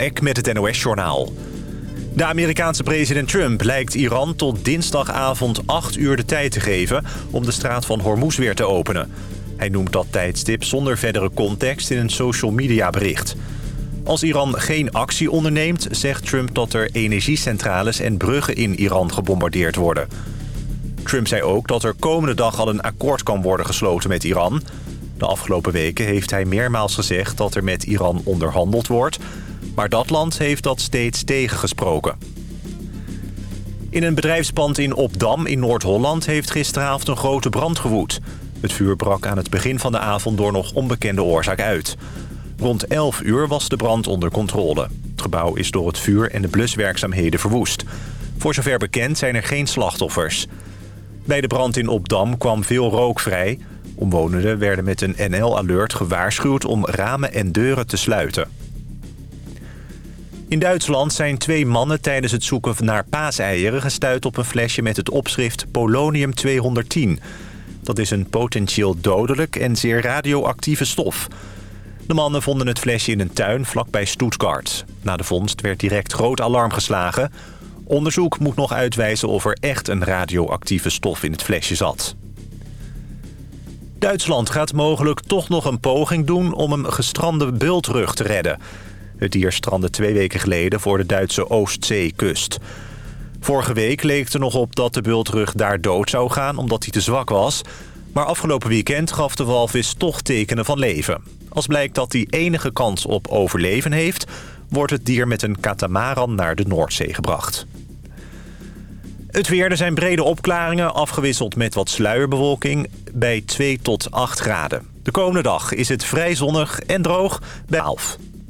Met het NOS-journaal. De Amerikaanse president Trump lijkt Iran tot dinsdagavond 8 uur de tijd te geven... om de straat van Hormuz weer te openen. Hij noemt dat tijdstip zonder verdere context in een social media bericht. Als Iran geen actie onderneemt, zegt Trump dat er energiecentrales en bruggen in Iran gebombardeerd worden. Trump zei ook dat er komende dag al een akkoord kan worden gesloten met Iran. De afgelopen weken heeft hij meermaals gezegd dat er met Iran onderhandeld wordt... maar dat land heeft dat steeds tegengesproken. In een bedrijfspand in Opdam in Noord-Holland heeft gisteravond een grote brand gewoed. Het vuur brak aan het begin van de avond door nog onbekende oorzaak uit. Rond 11 uur was de brand onder controle. Het gebouw is door het vuur en de bluswerkzaamheden verwoest. Voor zover bekend zijn er geen slachtoffers. Bij de brand in Opdam kwam veel rook vrij. Omwonenden werden met een NL-alert gewaarschuwd om ramen en deuren te sluiten. In Duitsland zijn twee mannen tijdens het zoeken naar paaseieren gestuurd op een flesje met het opschrift polonium-210. Dat is een potentieel dodelijk en zeer radioactieve stof. De mannen vonden het flesje in een tuin vlakbij Stuttgart. Na de vondst werd direct groot alarm geslagen. Onderzoek moet nog uitwijzen of er echt een radioactieve stof in het flesje zat. Duitsland gaat mogelijk toch nog een poging doen om een gestrande bultrug te redden. Het dier strandde twee weken geleden voor de Duitse Oostzeekust. Vorige week leek er nog op dat de bultrug daar dood zou gaan omdat hij te zwak was. Maar afgelopen weekend gaf de walvis toch tekenen van leven. Als blijkt dat hij enige kans op overleven heeft... wordt het dier met een katamaran naar de Noordzee gebracht. Het weer, er zijn brede opklaringen, afgewisseld met wat sluierbewolking... bij 2 tot 8 graden. De komende dag is het vrij zonnig en droog bij 11.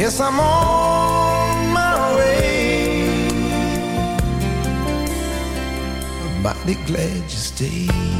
Guess I'm on my way. I'm mighty glad you stayed.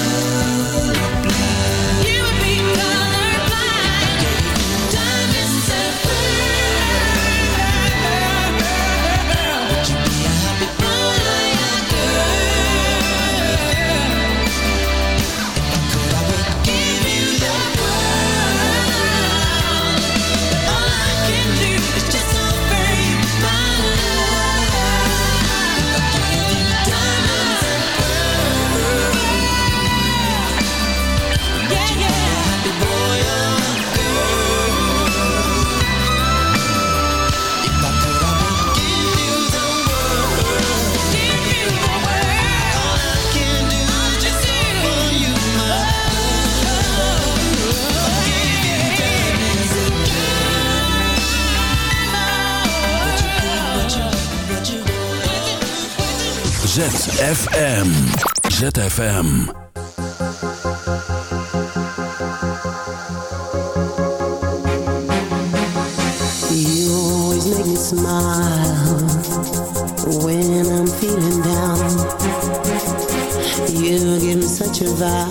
ZFM. ZFM. You always make me smile when I'm feeling down. You give me such a vibe.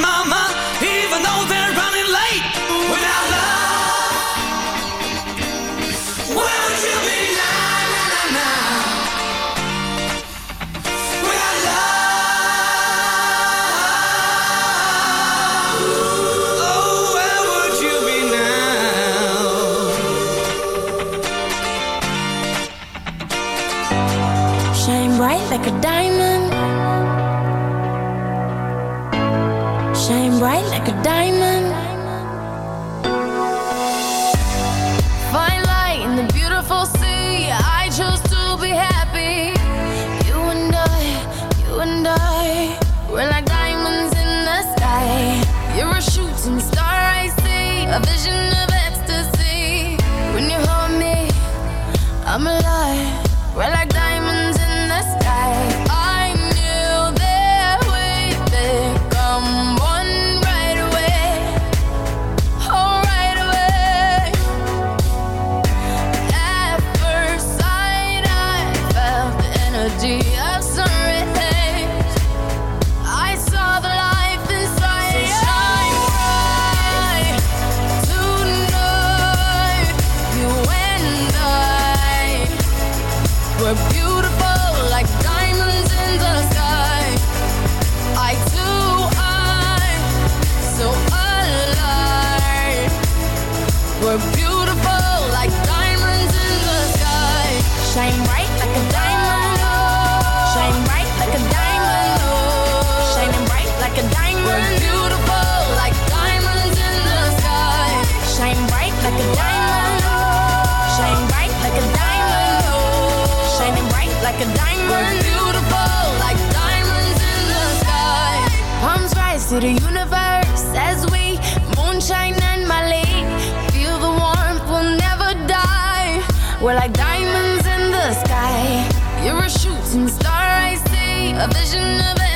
mama, even though they're. Shine bright like a diamond. Shine bright like a diamond. Shining bright like a diamond. We're beautiful like diamonds in the sky. Shine bright like a diamond. Shine bright like a diamond. Shining bright like a diamond. We're beautiful like diamonds in the sky. Palms rise to the universe as we moonshine and Mali. Feel the warmth, we'll never die. We're like diamonds sky. You're a shooting star, I see. A vision of it.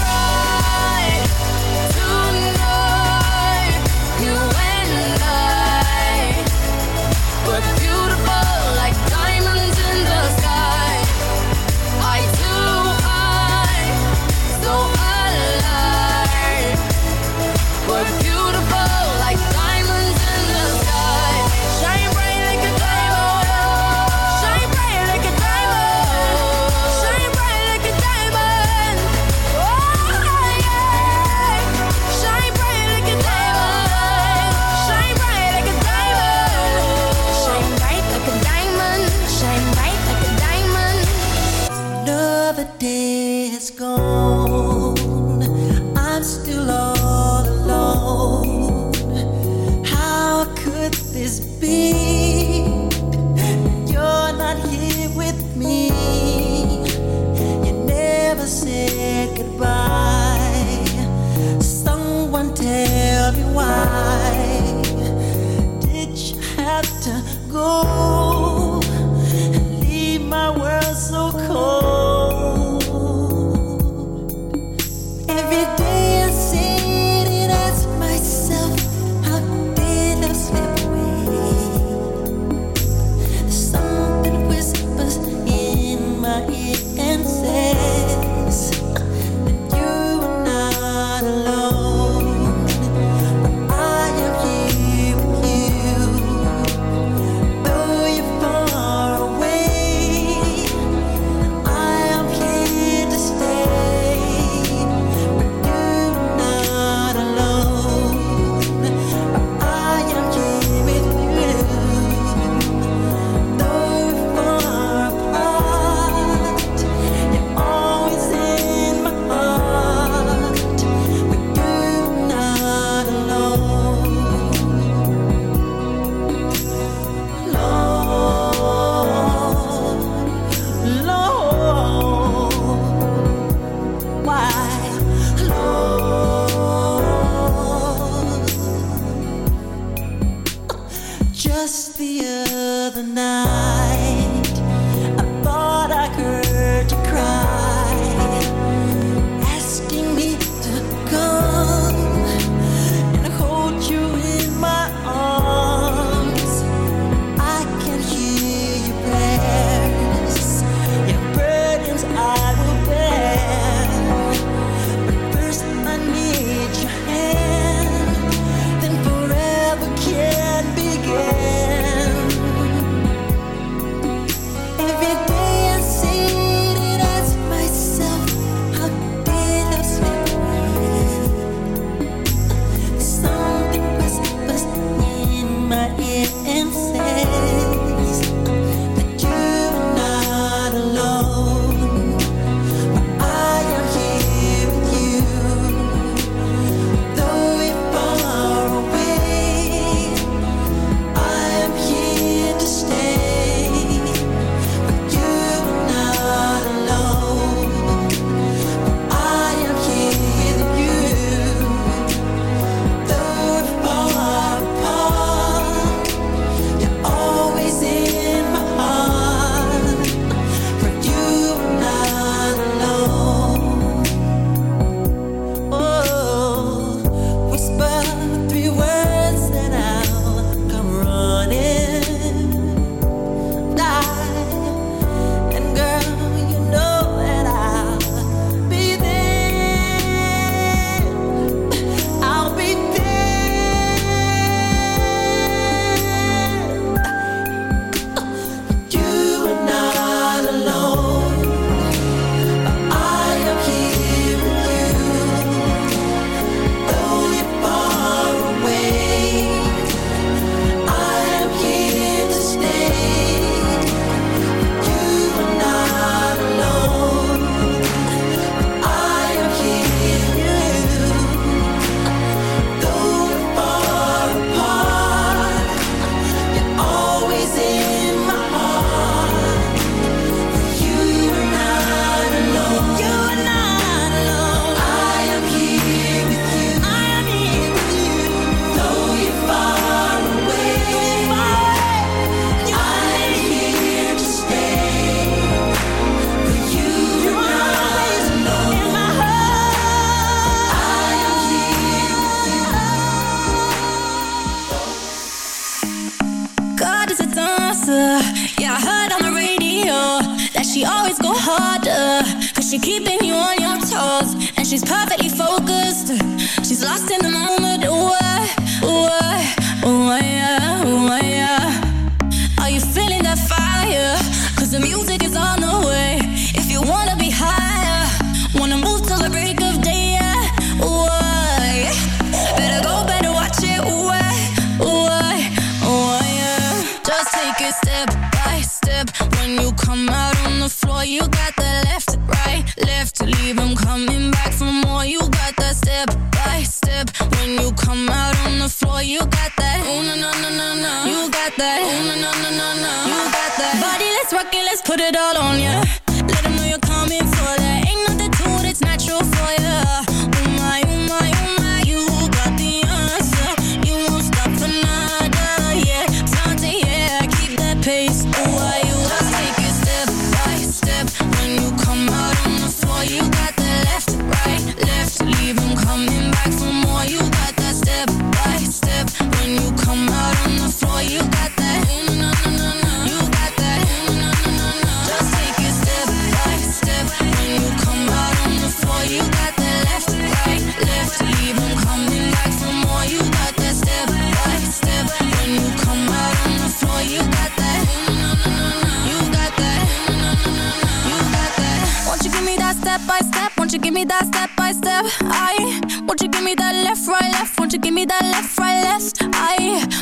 step when you come out on the floor. You got that. Ooh na na na na no. You got that. Ooh na na na na no. You got that. Body, let's rock it, let's put it all on ya. Let them know you're coming for that. Ain't nothing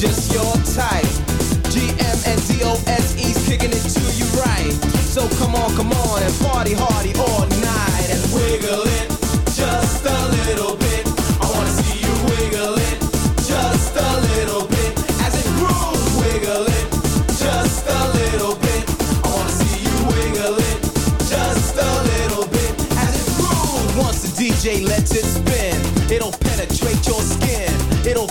just your type. GM and DOSE's kicking it to you right. So come on, come on and party hardy all night and wiggle it just a little bit. I wanna see you wiggle it just a little bit as it grooves. Wiggle it just a little bit. I wanna see you wiggle it just a little bit as it grooves. Once the DJ lets it spin, it'll penetrate your skin. It'll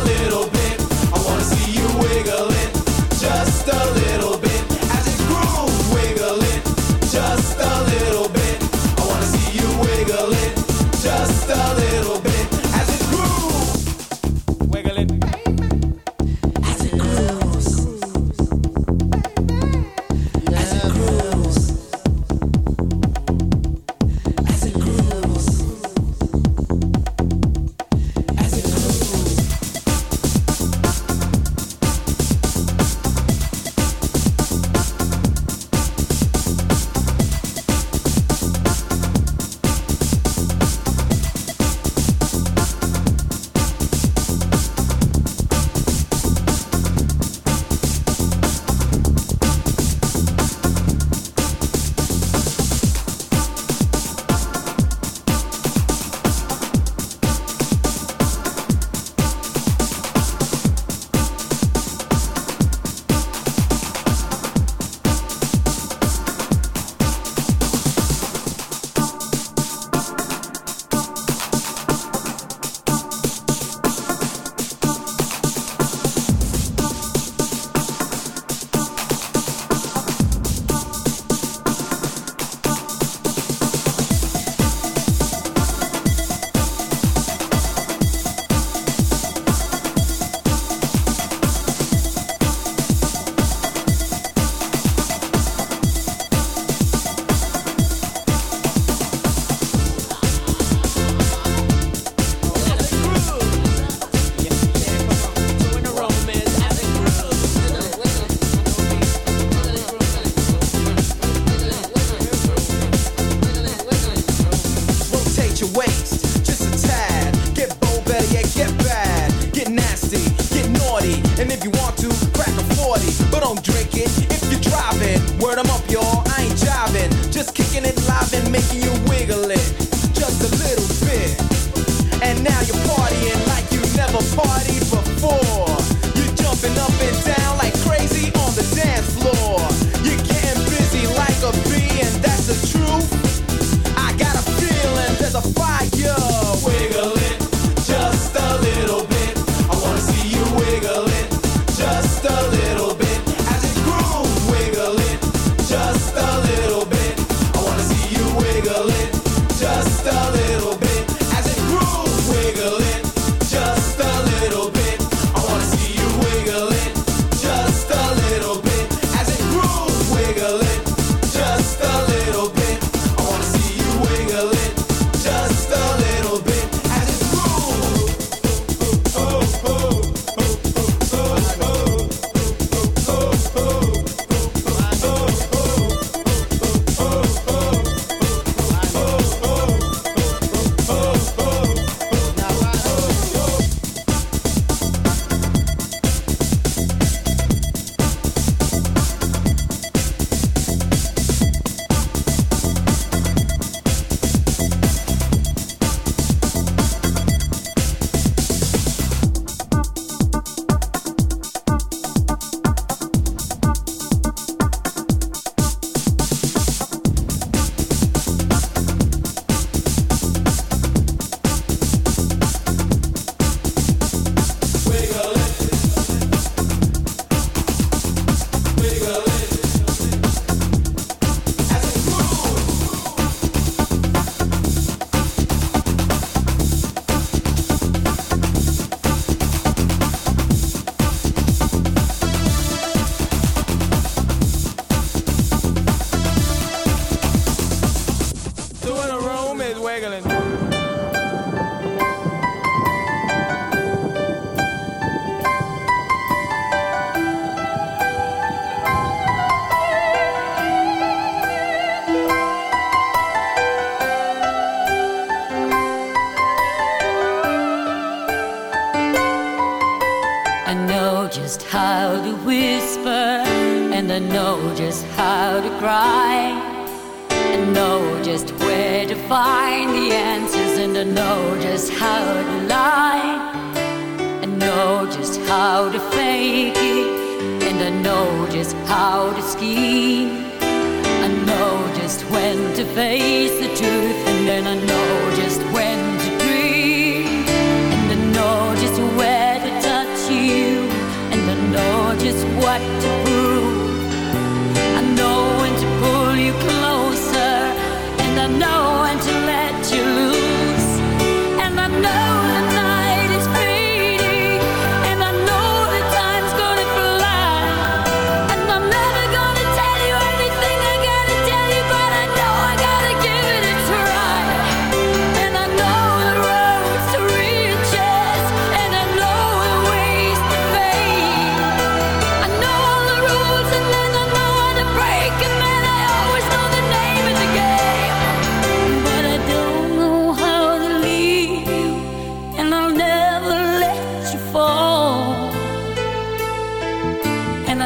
a little And if you want to, crack a 40. But don't drink it if you're driving. Word up, y'all. I ain't jiving. Just kicking it live and making you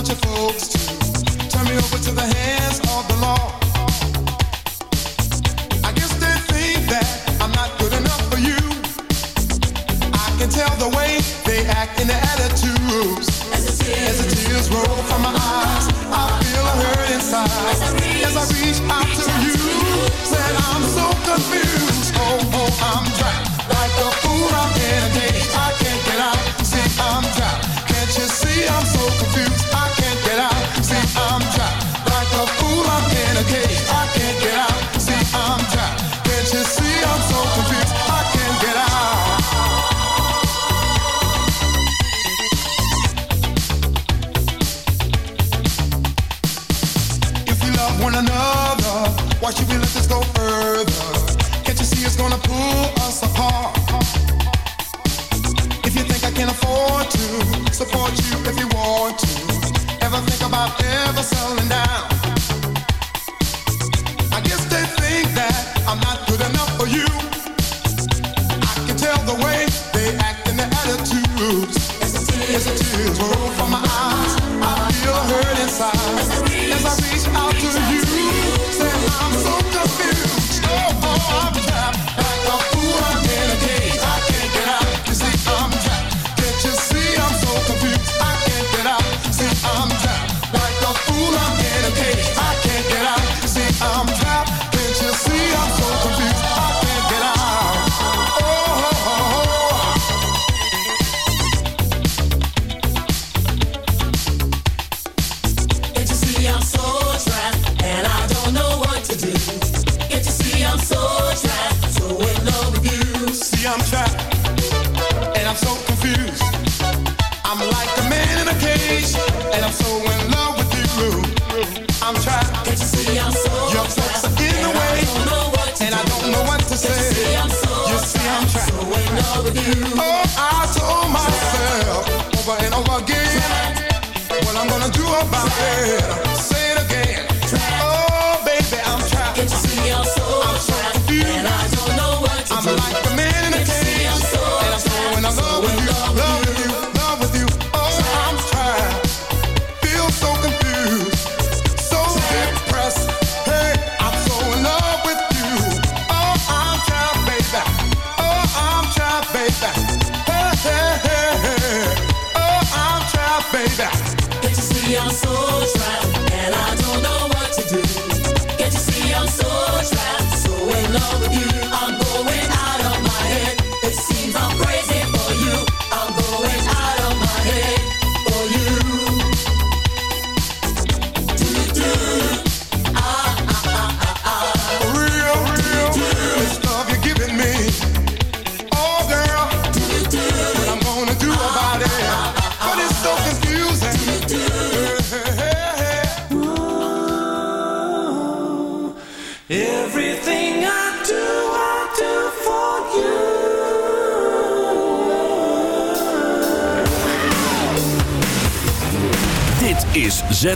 I guess they think that I'm not good enough for you. I can tell the way they act in their attitudes. As the tears, As the tears roll from my eyes, I feel a hurt inside. As I reach out to you, said I'm so confused. Oh, oh, I'm like a fool in a. I can't I'm trapped, and I'm so.